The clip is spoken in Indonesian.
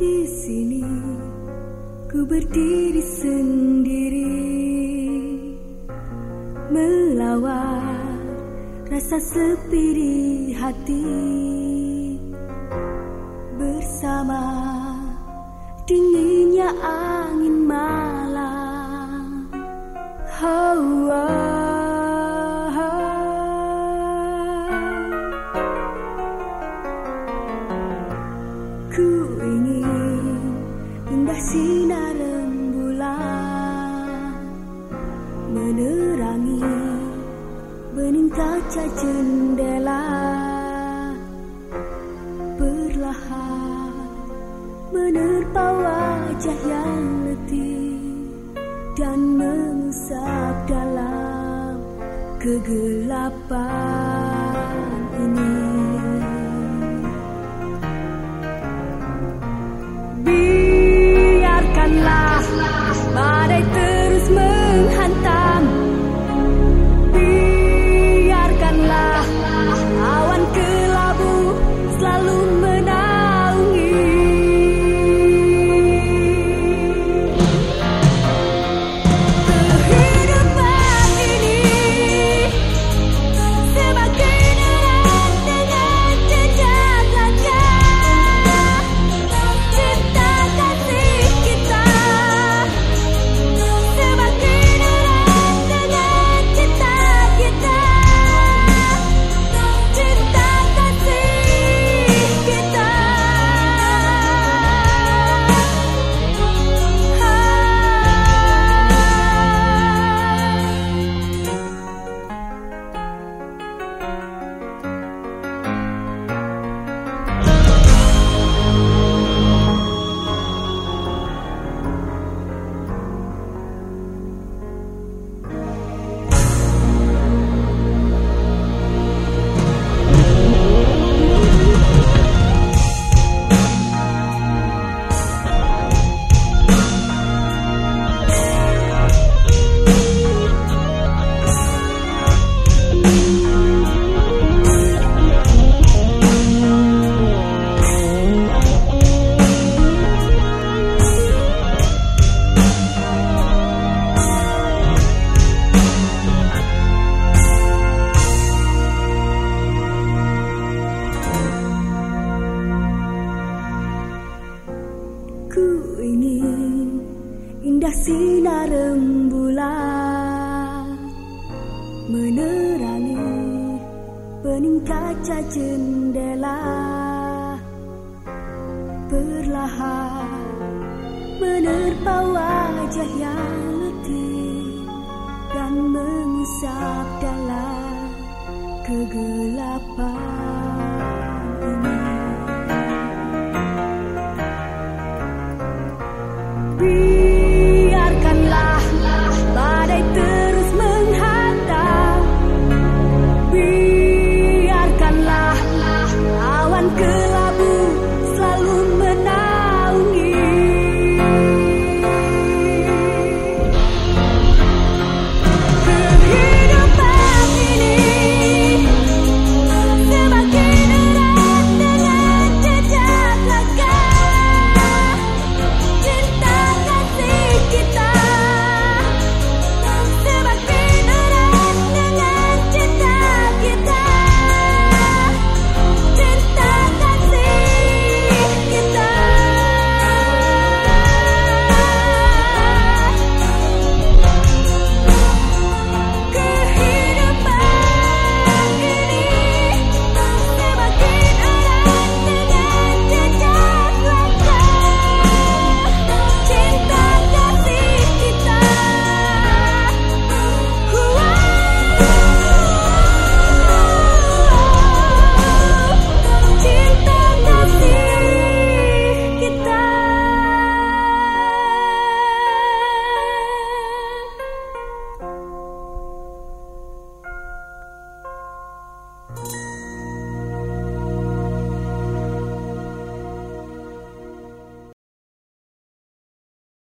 Di sini. Ku berdiri sendiri. Melawan rasa sepi di hati. Bersama dinginnya angin malam ingin indah sinar rembulan Menerangi bening kaca jendela. Perlahan menerpa wajah yang letih Dan mengusap dalam kegelapan Biarkanlah badai terus menghantam sinar rembulan Menerangi bening kaca jendela. Perlahan menerpa wajah yang letih Dan mengusap dalam kegelapan